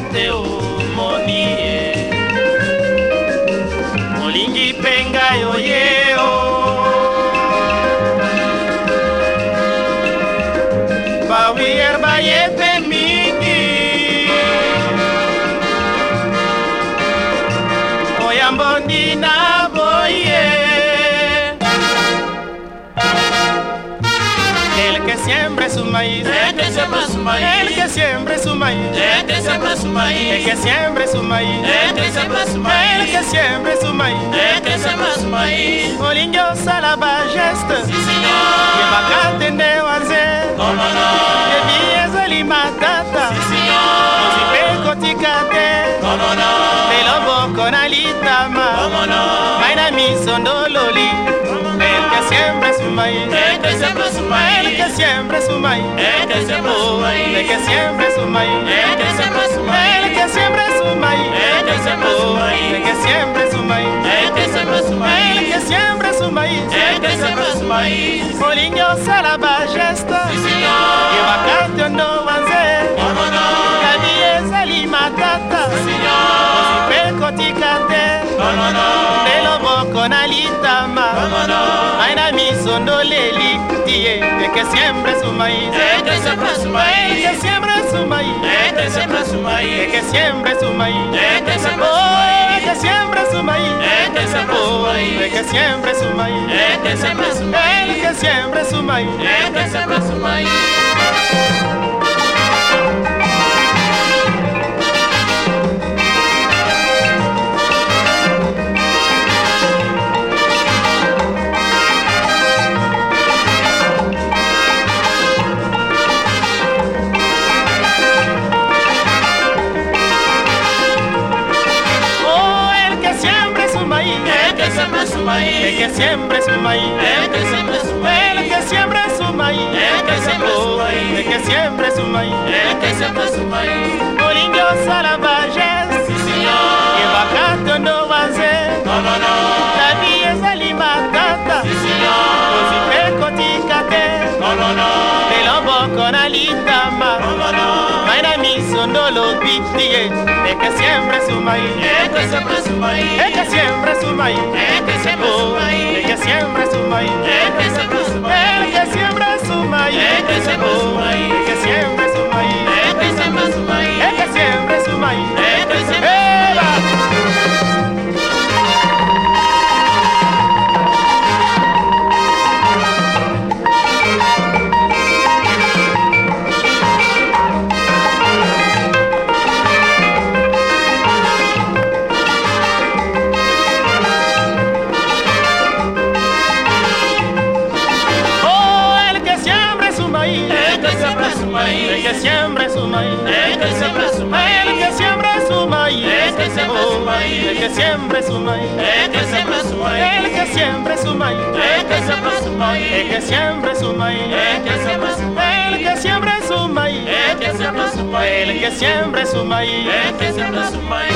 teomonie olingi mpe ngai oyeo. Bawier baye mpe mingi oyambo ndina boye el que siempre su maíz el que siembra su maíz. el que siempre su maíz El que siembra su maíz. el que siempre su maíz El que siembra su maíz. que maíz El que siembra su maíz. olingo salaba geste Sí, señor. yebakatende wanze ¿Cómo no? yebi ezali matata Sí, señor. ozipe kotika te ¿Cómo no? eloboko na litama ¿Cómo no? mai na el que siempre su maíz El que siembra su el maíz. que siempre su maíz El que siembra su Oh, maíz. el que siempre su maíz El que siembra su el maíz. que siempre su maíz El que siembra su Oh, maíz. el que siempre su maíz El que siembra su el maíz. que siempre su maíz El que siembra su maíz. olingo salaba geste Sí, señor. yebakate ndo wanze ¿Cómo no? kabi ezali matata Señor. ozipe kotika te ¿Cómo no? eloboko na litama ¿Cómo no? Mai na miso ndoleli tie el que siempre su maíz que siembra su maíz. que siempre su maíz El que siembra su maíz. que siempre su maíz El que siembra su Oh, maíz. que siempre su maíz El que siembra su Oh, maíz. el que siempre su maíz El que siembra su maíz. que siempre su maíz maíz El que siembra su el maíz. que siempre su maíz El que siembra su el maíz. que siempre su maíz El que siempre su Oh, maíz. el que siempre su maíz El que siembra su maíz. Bolingo salavajes Sí, señor. yebakate ndo wanze ¿Cómo no? tabi ezali matata Sí, señor. ozipe kotika te ¿Cómo no? eloboko na litama ¿Cómo no? mai na miso ndolobi tie el que siempre su maíz El que siembra su maíz. el que siempre su maíz que siembra maíz que siempre su maíz El que siembra su maíz. el que siempre su maíz El que siembra su Oh, maíz. el que siempre su maíz El que siembra su maíz. el que siempre su maíz El que siembra su maíz. el que siempre su maíz El que siembra su maíz. el que siempre su maíz El que siembra su maíz. el que siempre su maíz El que siembra su maíz.